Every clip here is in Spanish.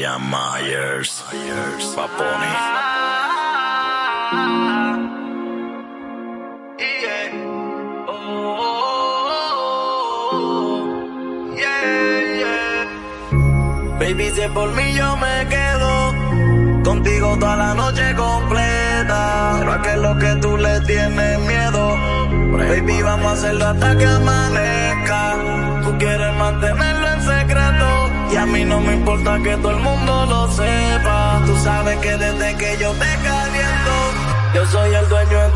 Brian Myers, Myers, Paponi. Baby, si por mí yo me quedo contigo toda la noche completa. Pero a que lo que tú le tienes miedo. Baby, vamos a hacerlo hasta que amanezca. Tú quieres mantenerlo. Mí no me importa que todo el mundo lo sepa. Tú sabes que desde que yo te caliento, yo soy el dueño de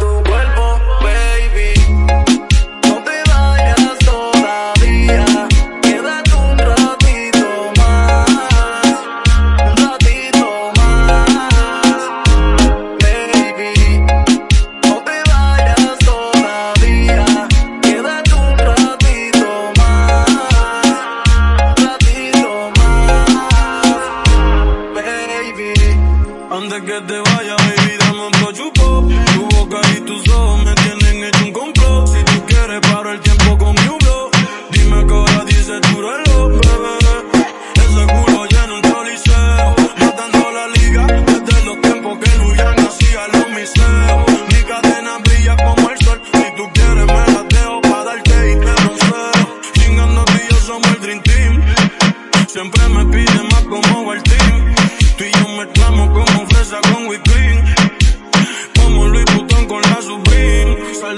Antes que te vaya,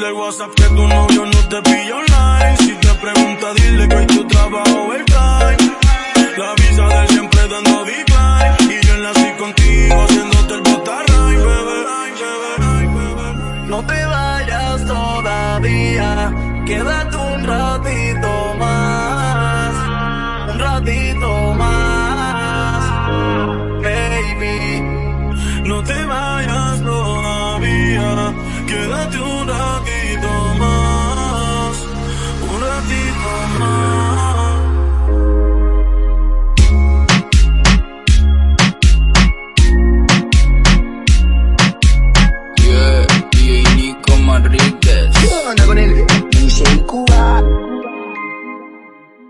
Del WhatsApp que tu novio no te pilla online. Si te pregunta, dile que hoy tu trabajo overtime. La visa de siempre dando decline. Y yo enlací contigo haciéndote el botarrain, bebé. No te vayas todavía, quédate un ratito Quédate un ratito más, un ratito más. Yeah, DJ Nico Manríquez. Yo ando con él, dice el Cuba.